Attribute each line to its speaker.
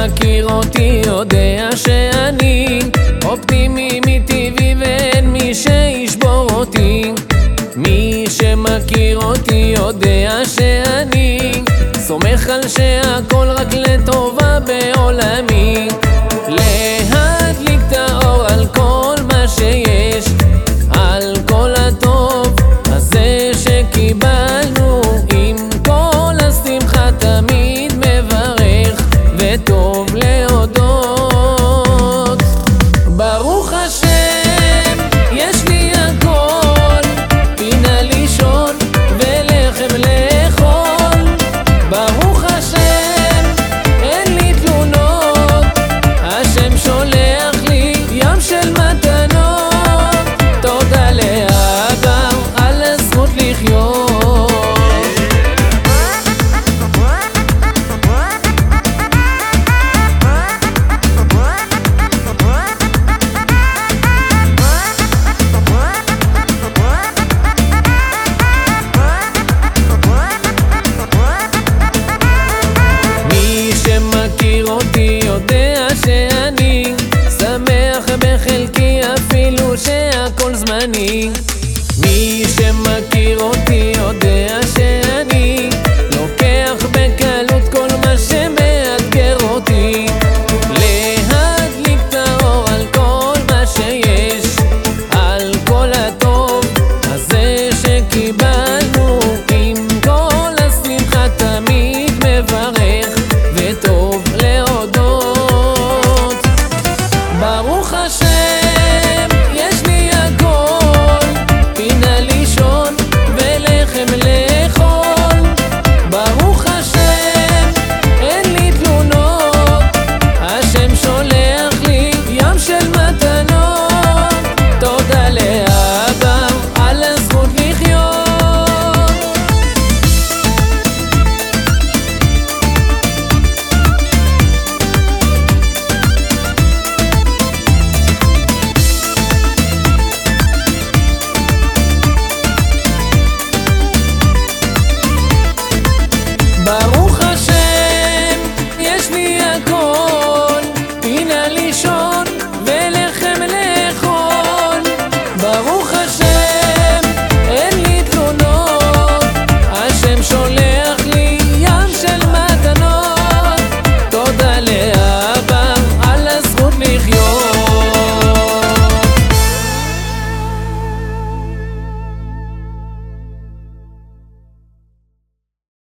Speaker 1: שמכיר אותי יודע שאני אופטימי מטבעי ואין מי שישבור אותי. מי שמכיר אותי יודע שאני סומך על שהכל רק לטובה בעולמי. להדליק את האור על כל מה שיש על כל הטוב הזה שקיבלנו problema. 你说。